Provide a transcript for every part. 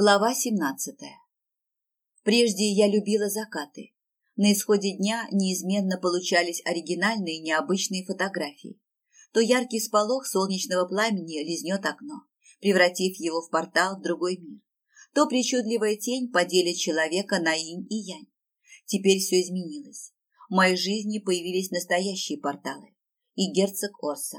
Глава 17. Прежде я любила закаты. На исходе дня неизменно получались оригинальные необычные фотографии. То яркий сполох солнечного пламени лизнет окно, превратив его в портал в другой мир. То причудливая тень поделит человека на инь и янь. Теперь все изменилось. В моей жизни появились настоящие порталы. И герцог Орса.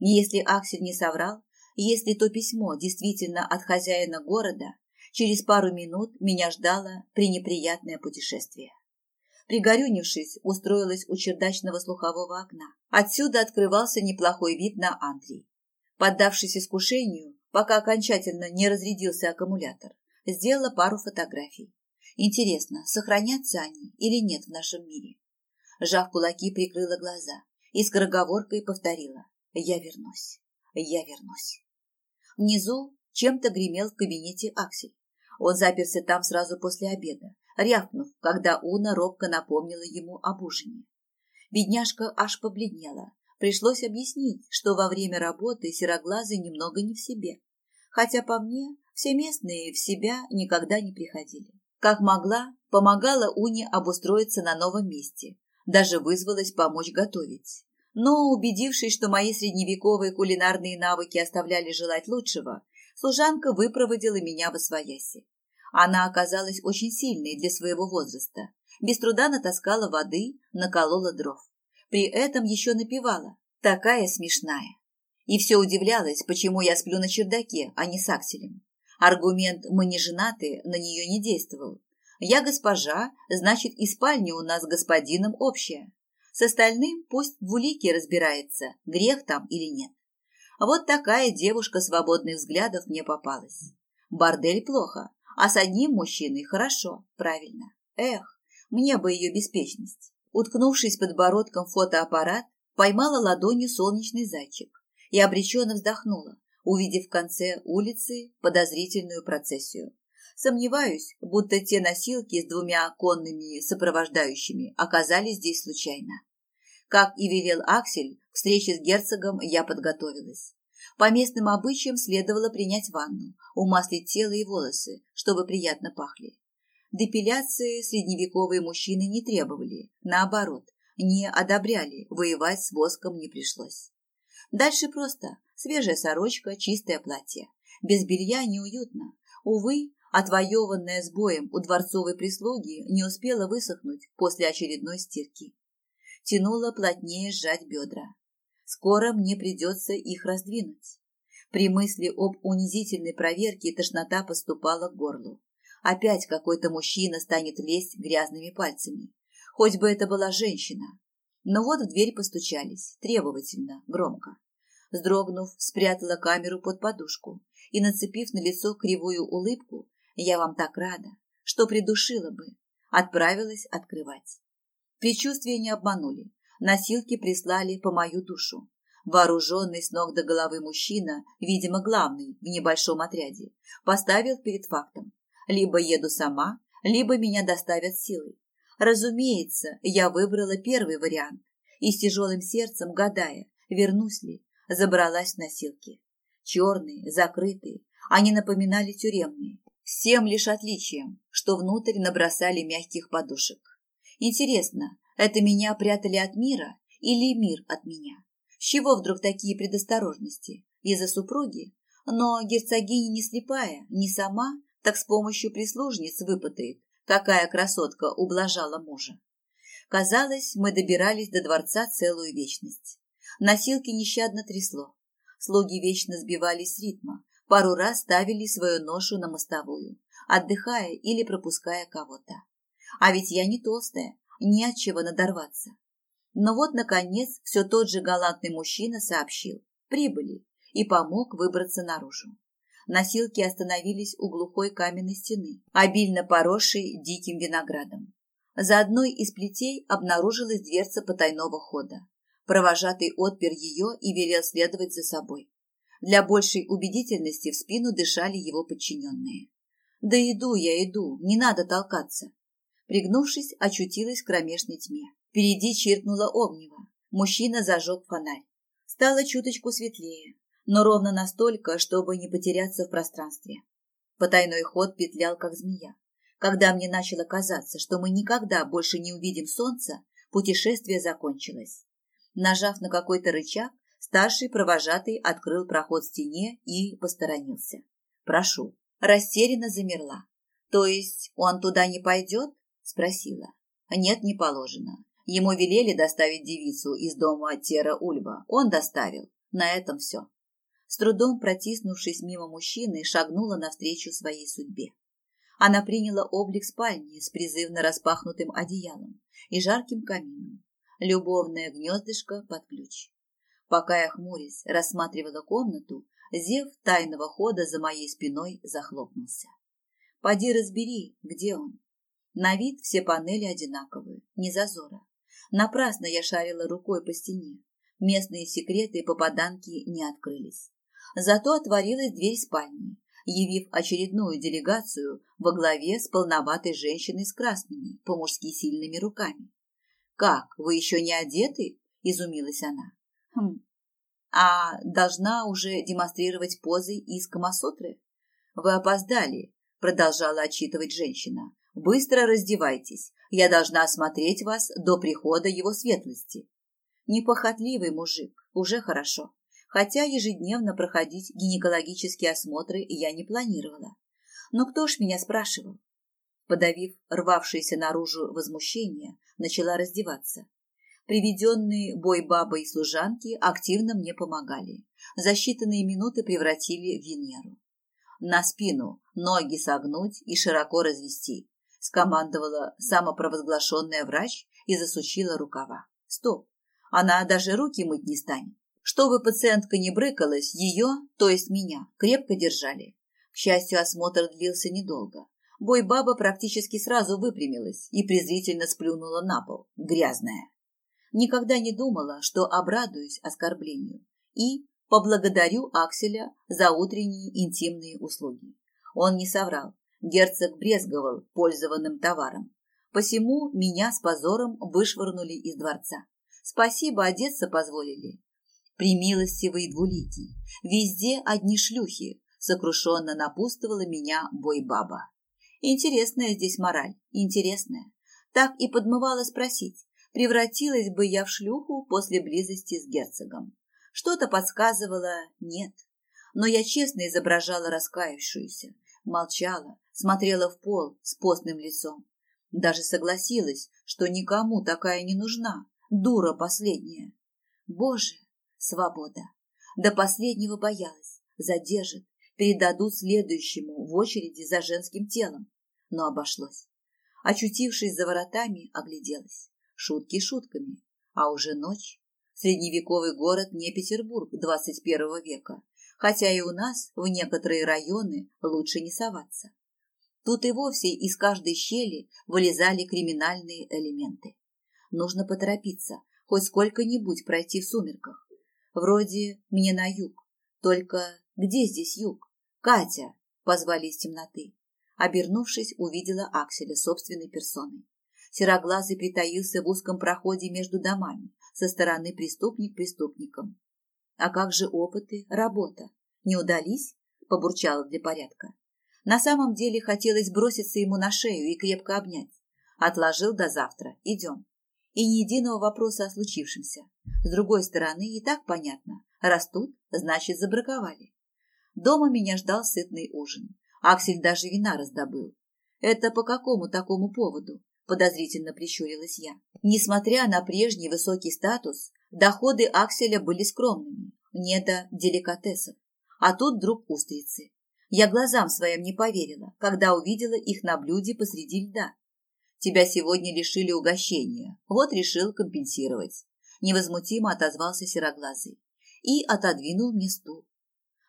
Если Аксель не соврал, если то письмо действительно от хозяина города, через пару минут меня ждало пренеприятное путешествие. Пригорюнившись, устроилась у чердачного слухового окна. Отсюда открывался неплохой вид на Андрей. Поддавшись искушению, пока окончательно не разрядился аккумулятор, сделала пару фотографий. Интересно, сохранятся они или нет в нашем мире? Жав кулаки, прикрыла глаза и скороговоркой повторила «Я вернусь, я вернусь». Внизу чем-то гремел в кабинете Аксель. Он заперся там сразу после обеда, рявкнув, когда Уна робко напомнила ему об ужине. Бедняжка аж побледнела. Пришлось объяснить, что во время работы сероглазый немного не в себе. Хотя, по мне, все местные в себя никогда не приходили. Как могла, помогала Уне обустроиться на новом месте. Даже вызвалась помочь готовить. Но, убедившись, что мои средневековые кулинарные навыки оставляли желать лучшего, служанка выпроводила меня в освояси. Она оказалась очень сильной для своего возраста. Без труда натаскала воды, наколола дров. При этом еще напевала. Такая смешная. И все удивлялась, почему я сплю на чердаке, а не с Акселем. Аргумент «мы не женаты» на нее не действовал. Я госпожа, значит, и спальня у нас с господином общая. С остальным пусть в улике разбирается, грех там или нет. Вот такая девушка свободных взглядов мне попалась. Бордель плохо, а с одним мужчиной хорошо, правильно. Эх, мне бы ее беспечность. Уткнувшись подбородком в фотоаппарат, поймала ладонью солнечный зайчик и обреченно вздохнула, увидев в конце улицы подозрительную процессию. Сомневаюсь, будто те носилки с двумя конными сопровождающими оказались здесь случайно. Как и велел Аксель, к встрече с герцогом я подготовилась. По местным обычаям следовало принять ванну, умаслить тело и волосы, чтобы приятно пахли. Депиляции средневековые мужчины не требовали, наоборот, не одобряли, воевать с воском не пришлось. Дальше просто свежая сорочка, чистое платье. Без белья неуютно. Увы, отвоеванная с боем у дворцовой прислуги не успела высохнуть после очередной стирки. Тянула плотнее сжать бедра. Скоро мне придется их раздвинуть. При мысли об унизительной проверке тошнота поступала к горлу. Опять какой-то мужчина станет лезть грязными пальцами. Хоть бы это была женщина. Но вот в дверь постучались, требовательно, громко. Сдрогнув, спрятала камеру под подушку и, нацепив на лицо кривую улыбку, я вам так рада, что придушила бы, отправилась открывать. Предчувствия не обманули. Носилки прислали по мою душу. Вооруженный с ног до головы мужчина, видимо, главный в небольшом отряде, поставил перед фактом. Либо еду сама, либо меня доставят силой. Разумеется, я выбрала первый вариант и с тяжелым сердцем, гадая, вернусь ли, забралась в носилки. Черные, закрытые, они напоминали тюремные, с тем лишь отличием, что внутрь набросали мягких подушек. Интересно, это меня прятали от мира или мир от меня? С чего вдруг такие предосторожности? Из-за супруги? Но герцогиня не слепая, не сама, так с помощью прислужниц выпытает, какая красотка ублажала мужа. Казалось, мы добирались до дворца целую вечность. Носилки нещадно трясло. Слуги вечно сбивались с ритма, пару раз ставили свою ношу на мостовую, отдыхая или пропуская кого-то. А ведь я не толстая, не от чего надорваться. Но вот, наконец, все тот же галантный мужчина сообщил. Прибыли и помог выбраться наружу. Носилки остановились у глухой каменной стены, обильно поросшей диким виноградом. За одной из плетей обнаружилась дверца потайного хода. Провожатый отпер ее и велел следовать за собой. Для большей убедительности в спину дышали его подчиненные. «Да иду я, иду, не надо толкаться!» Пригнувшись, очутилась в кромешной тьме. Впереди чиркнула огнево. Мужчина зажег фонарь. Стало чуточку светлее, но ровно настолько, чтобы не потеряться в пространстве. Потайной ход петлял, как змея. Когда мне начало казаться, что мы никогда больше не увидим солнца, путешествие закончилось. Нажав на какой-то рычаг, старший провожатый открыл проход в стене и посторонился. «Прошу». Растерянно замерла. «То есть он туда не пойдет?» – спросила. «Нет, не положено. Ему велели доставить девицу из дома Тера Ульба. Он доставил. На этом все». С трудом протиснувшись мимо мужчины, шагнула навстречу своей судьбе. Она приняла облик спальни с призывно распахнутым одеялом и жарким камином. Любовное гнездышко под ключ. Пока я, хмурясь, рассматривала комнату, зев тайного хода за моей спиной захлопнулся. Поди разбери, где он. На вид все панели одинаковые, не зазора. Напрасно я шарила рукой по стене. Местные секреты и попаданки не открылись. Зато отворилась дверь спальни, явив очередную делегацию во главе с полноватой женщиной с красными, по-мужски сильными руками. «Как, вы еще не одеты?» – изумилась она. «Хм, а должна уже демонстрировать позы из Камасутры?» «Вы опоздали», – продолжала отчитывать женщина. «Быстро раздевайтесь, я должна осмотреть вас до прихода его светлости». Непохотливый мужик, уже хорошо хотя ежедневно проходить гинекологические осмотры я не планировала. Но кто ж меня спрашивал? Подавив рвавшееся наружу возмущение, начала раздеваться. Приведенные бой бабы и служанки активно мне помогали. За считанные минуты превратили в Венеру. На спину, ноги согнуть и широко развести, скомандовала самопровозглашенная врач и засучила рукава. Стоп, она даже руки мыть не станет. Чтобы пациентка не брыкалась, ее, то есть меня, крепко держали. К счастью, осмотр длился недолго. Бой-баба практически сразу выпрямилась и презрительно сплюнула на пол, грязная. Никогда не думала, что обрадуюсь оскорблению и поблагодарю Акселя за утренние интимные услуги. Он не соврал, герцог брезговал пользованным товаром. Посему меня с позором вышвырнули из дворца. Спасибо, одеться позволили. Примилостивый двуликий, везде одни шлюхи, сокрушенно напутствовала меня бой-баба. Интересная здесь мораль, интересная. Так и подмывала спросить, превратилась бы я в шлюху после близости с герцогом. Что-то подсказывало «нет». Но я честно изображала раскаявшуюся, молчала, смотрела в пол с постным лицом. Даже согласилась, что никому такая не нужна, дура последняя. Боже, Свобода. До последнего боялась. Задержат, передадут следующему в очереди за женским телом. Но обошлось. Очутившись за воротами, огляделась. Шутки шутками. А уже ночь. Средневековый город не Петербург 21 века. Хотя и у нас в некоторые районы лучше не соваться. Тут и вовсе из каждой щели вылезали криминальные элементы. Нужно поторопиться, хоть сколько-нибудь пройти в сумерках. Вроде мне на юг. Только где здесь юг? Катя! Позвали из темноты. Обернувшись, увидела Акселя собственной персоной. Сероглазый притаился в узком проходе между домами, со стороны преступник преступником. А как же опыты, работа? Не удались? Побурчала для порядка. На самом деле хотелось броситься ему на шею и крепко обнять. Отложил до завтра. Идем и ни единого вопроса о случившемся. С другой стороны, и так понятно. Растут, значит, забраковали. Дома меня ждал сытный ужин. Аксель даже вина раздобыл. Это по какому такому поводу? Подозрительно прищурилась я. Несмотря на прежний высокий статус, доходы Акселя были скромными, не до деликатесов. А тут вдруг устрицы. Я глазам своим не поверила, когда увидела их на блюде посреди льда. Тебя сегодня лишили угощения, вот решил компенсировать. Невозмутимо отозвался сероглазый и отодвинул мне стул.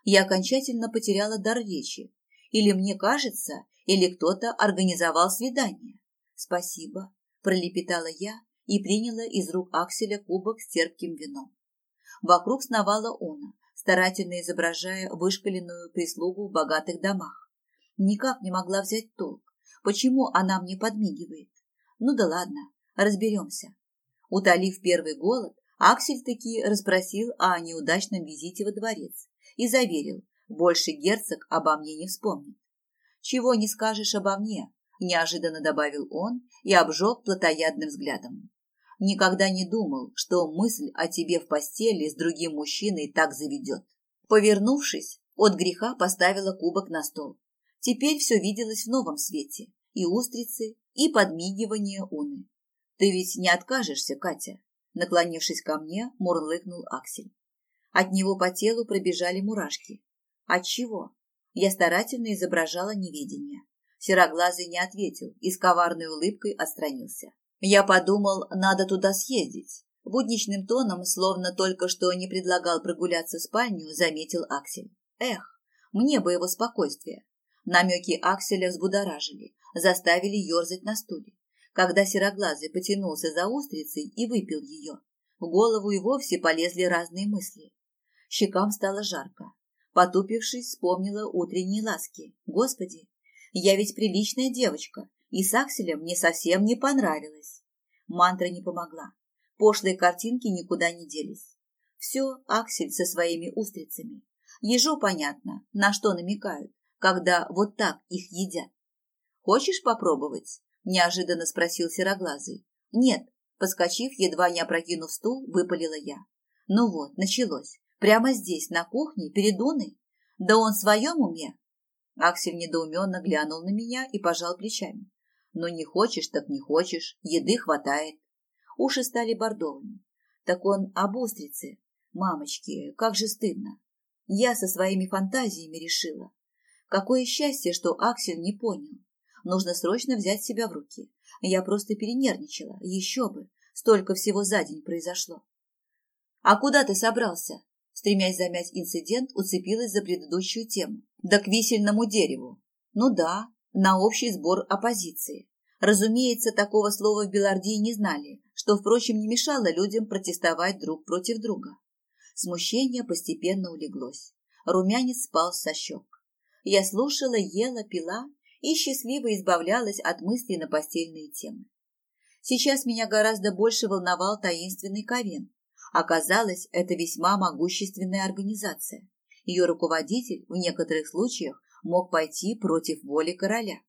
Я окончательно потеряла дар речи. Или мне кажется, или кто-то организовал свидание. Спасибо, пролепетала я и приняла из рук Акселя кубок с терпким вином. Вокруг сновала она, старательно изображая вышкаленную прислугу в богатых домах. Никак не могла взять толк, Почему она мне подмигивает? Ну да ладно, разберемся. Утолив первый голод, Аксель таки расспросил о неудачном визите во дворец и заверил, больше герцог обо мне не вспомнит. Чего не скажешь обо мне, неожиданно добавил он и обжег плотоядным взглядом. Никогда не думал, что мысль о тебе в постели с другим мужчиной так заведет. Повернувшись, от греха поставила кубок на стол. Теперь все виделось в новом свете. И устрицы, и подмигивание Уны. Ты ведь не откажешься, Катя? Наклонившись ко мне, мурлыкнул Аксель. От него по телу пробежали мурашки. От чего? Я старательно изображала неведение. Сероглазый не ответил и с коварной улыбкой отстранился. Я подумал, надо туда съездить. Будничным тоном, словно только что не предлагал прогуляться в спальню, заметил Аксель. Эх, мне бы его спокойствие. Намеки Акселя взбудоражили, заставили ерзать на стуле. Когда сероглазый потянулся за устрицей и выпил ее, в голову и вовсе полезли разные мысли. Щекам стало жарко. Потупившись, вспомнила утренние ласки. Господи, я ведь приличная девочка, и с Акселем мне совсем не понравилось. Мантра не помогла. Пошлые картинки никуда не делись. Все Аксель со своими устрицами. Ежу понятно, на что намекают, когда вот так их едят. «Хочешь попробовать?» – неожиданно спросил Сероглазый. «Нет», – подскочив, едва не опрокинув стул, выпалила я. «Ну вот, началось. Прямо здесь, на кухне, перед Уной? Да он в своем уме?» Аксель недоуменно глянул на меня и пожал плечами. Но не хочешь, так не хочешь, еды хватает. Уши стали бордовыми. Так он об устрице. Мамочки, как же стыдно. Я со своими фантазиями решила. Какое счастье, что Аксель не понял. Нужно срочно взять себя в руки. Я просто перенервничала. Еще бы. Столько всего за день произошло. «А куда ты собрался?» Стремясь замять инцидент, уцепилась за предыдущую тему. «Да к висельному дереву». «Ну да, на общий сбор оппозиции. Разумеется, такого слова в Белардии не знали, что, впрочем, не мешало людям протестовать друг против друга. Смущение постепенно улеглось. Румянец спал со щек. Я слушала, ела, пила и счастливо избавлялась от мыслей на постельные темы. Сейчас меня гораздо больше волновал таинственный Ковен. Оказалось, это весьма могущественная организация. Ее руководитель в некоторых случаях мог пойти против воли короля.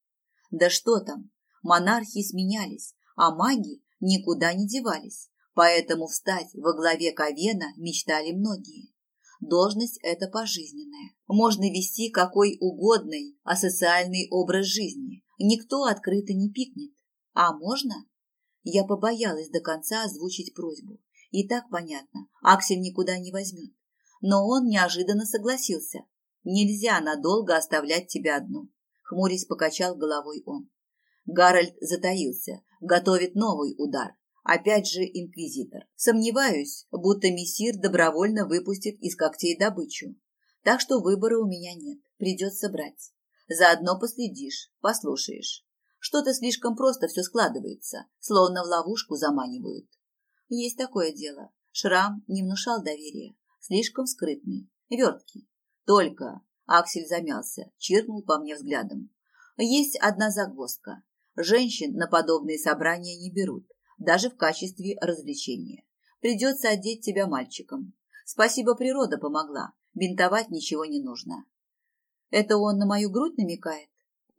Да что там, монархии сменялись, а маги никуда не девались, поэтому встать во главе Ковена мечтали многие. Должность эта пожизненная. Можно вести какой угодный асоциальный образ жизни. Никто открыто не пикнет. А можно? Я побоялась до конца озвучить просьбу. И так понятно, Аксель никуда не возьмет. Но он неожиданно согласился. Нельзя надолго оставлять тебя одну. Хмурясь покачал головой он. Гарольд затаился, готовит новый удар. Опять же инквизитор. Сомневаюсь, будто мессир добровольно выпустит из когтей добычу. Так что выбора у меня нет, придется брать. Заодно последишь, послушаешь. Что-то слишком просто все складывается, словно в ловушку заманивают. Есть такое дело. Шрам не внушал доверия. Слишком скрытный, верткий. Только, Аксель замялся, чиркнул по мне взглядом. Есть одна загвоздка. Женщин на подобные собрания не берут даже в качестве развлечения. Придется одеть тебя мальчиком. Спасибо, природа помогла. Бинтовать ничего не нужно. Это он на мою грудь намекает?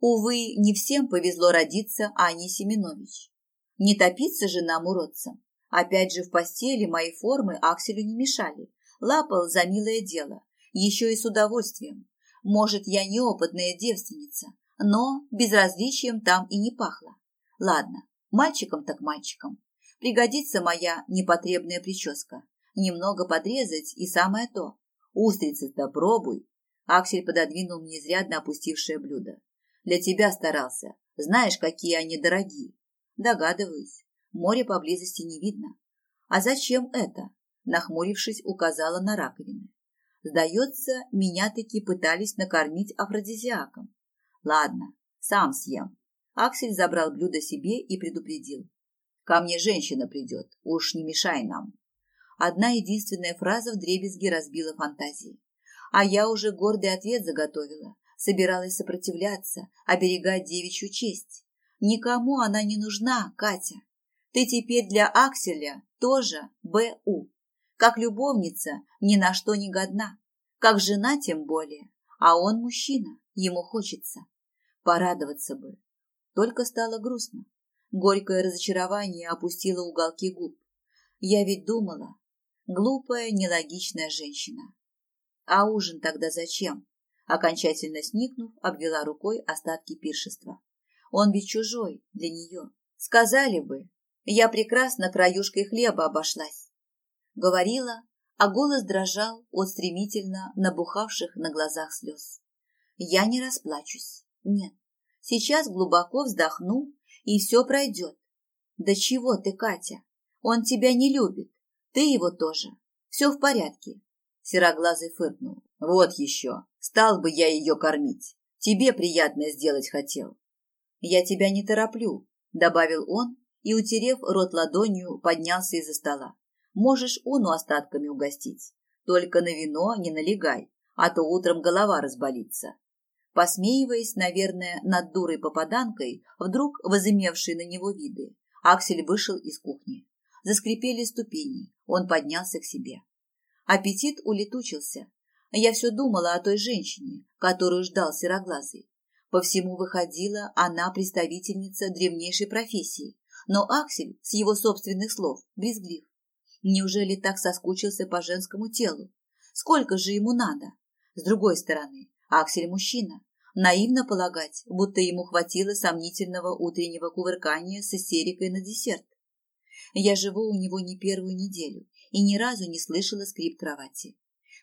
Увы, не всем повезло родиться Ане Семенович. Не топиться же нам уродцам. Опять же, в постели мои формы Акселю не мешали. Лапал за милое дело. Еще и с удовольствием. Может, я неопытная девственница, но безразличием там и не пахло. Ладно, Мальчиком так мальчиком. Пригодится моя непотребная прическа. Немного подрезать и самое то. Устрицы-то пробуй. Аксель пододвинул мне изрядно опустившее блюдо. Для тебя старался. Знаешь, какие они дорогие. Догадываюсь. Море поблизости не видно. А зачем это? Нахмурившись, указала на раковины. Сдается, меня таки пытались накормить афродизиаком. Ладно, сам съем. Аксель забрал блюдо себе и предупредил. «Ко мне женщина придет, уж не мешай нам». Одна единственная фраза в дребезге разбила фантазии. А я уже гордый ответ заготовила, собиралась сопротивляться, оберегать девичью честь. Никому она не нужна, Катя. Ты теперь для Акселя тоже БУ. Как любовница ни на что не годна. Как жена тем более. А он мужчина, ему хочется. Порадоваться бы. Только стало грустно. Горькое разочарование опустило уголки губ. Я ведь думала, глупая, нелогичная женщина. А ужин тогда зачем? Окончательно сникнув, обвела рукой остатки пиршества. Он ведь чужой для нее. Сказали бы, я прекрасно краюшкой хлеба обошлась. Говорила, а голос дрожал от стремительно набухавших на глазах слез. Я не расплачусь. Нет. Сейчас глубоко вздохну, и все пройдет. Да чего ты, Катя? Он тебя не любит. Ты его тоже. Все в порядке. Сероглазый фыркнул. Вот еще. Стал бы я ее кормить. Тебе приятное сделать хотел. Я тебя не тороплю, добавил он и, утерев рот ладонью, поднялся из-за стола. Можешь Уну остатками угостить. Только на вино не налегай, а то утром голова разболится. Посмеиваясь, наверное, над дурой-попаданкой, вдруг возымевшей на него виды, Аксель вышел из кухни. Заскрипели ступени, он поднялся к себе. Аппетит улетучился. Я все думала о той женщине, которую ждал сероглазый. По всему выходила, она представительница древнейшей профессии, но Аксель, с его собственных слов, брезглив. Неужели так соскучился по женскому телу? Сколько же ему надо? С другой стороны, Аксель мужчина. Наивно полагать, будто ему хватило сомнительного утреннего кувыркания с истерикой на десерт. Я живу у него не первую неделю и ни разу не слышала скрип кровати.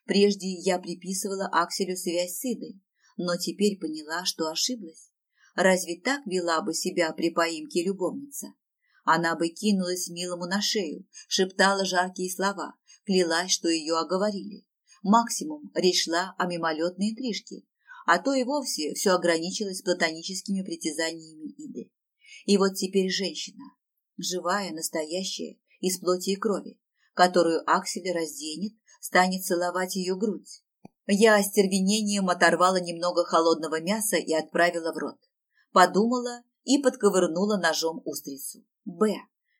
Прежде я приписывала Акселю связь с Идой, но теперь поняла, что ошиблась. Разве так вела бы себя при поимке любовница? Она бы кинулась милому на шею, шептала жаркие слова, клялась, что ее оговорили. Максимум речь шла о мимолетной интрижке, а то и вовсе все ограничилось платоническими притязаниями Иды. И вот теперь женщина, живая, настоящая, из плоти и крови, которую Аксель разденет, станет целовать ее грудь. Я остервенением оторвала немного холодного мяса и отправила в рот. Подумала и подковырнула ножом устрицу. Б.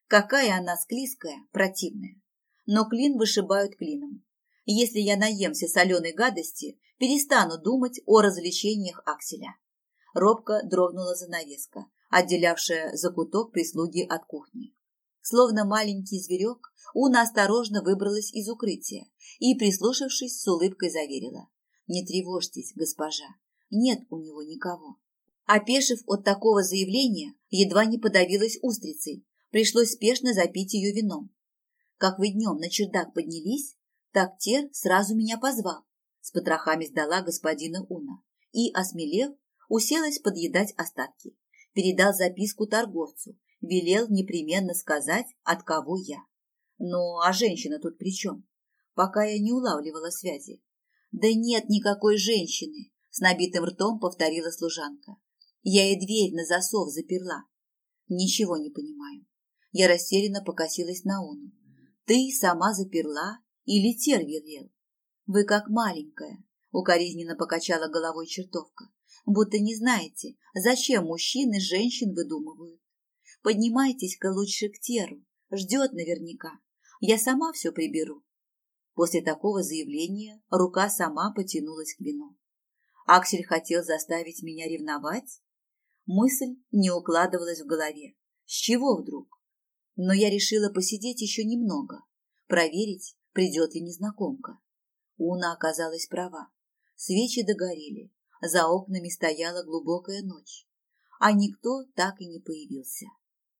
Какая она склизкая, противная. Но клин вышибают клином. Если я наемся соленой гадости, перестану думать о развлечениях Акселя. Робко дрогнула занавеска, отделявшая закуток прислуги от кухни. Словно маленький зверек, Уна осторожно выбралась из укрытия и, прислушавшись, с улыбкой заверила. «Не тревожьтесь, госпожа, нет у него никого». Опешив от такого заявления, едва не подавилась устрицей. Пришлось спешно запить ее вином. Как вы днем на чердак поднялись, так Тер сразу меня позвал. С потрохами сдала господина Уна и, осмелев, уселась подъедать остатки. Передал записку торговцу, велел непременно сказать, от кого я. Ну, а женщина тут при чем? Пока я не улавливала связи. Да нет никакой женщины, с набитым ртом повторила служанка. Я и дверь на засов заперла. Ничего не понимаю. Я растерянно покосилась на Уну. Ты сама заперла или Тер велел? Вы как маленькая, укоризненно покачала головой чертовка. Будто не знаете, зачем мужчины женщин выдумывают. Поднимайтесь-ка лучше к Теру, ждет наверняка. Я сама все приберу. После такого заявления рука сама потянулась к вину. Аксель хотел заставить меня ревновать? Мысль не укладывалась в голове. С чего вдруг? Но я решила посидеть еще немного, проверить, придет ли незнакомка. Уна оказалась права. Свечи догорели, за окнами стояла глубокая ночь, а никто так и не появился.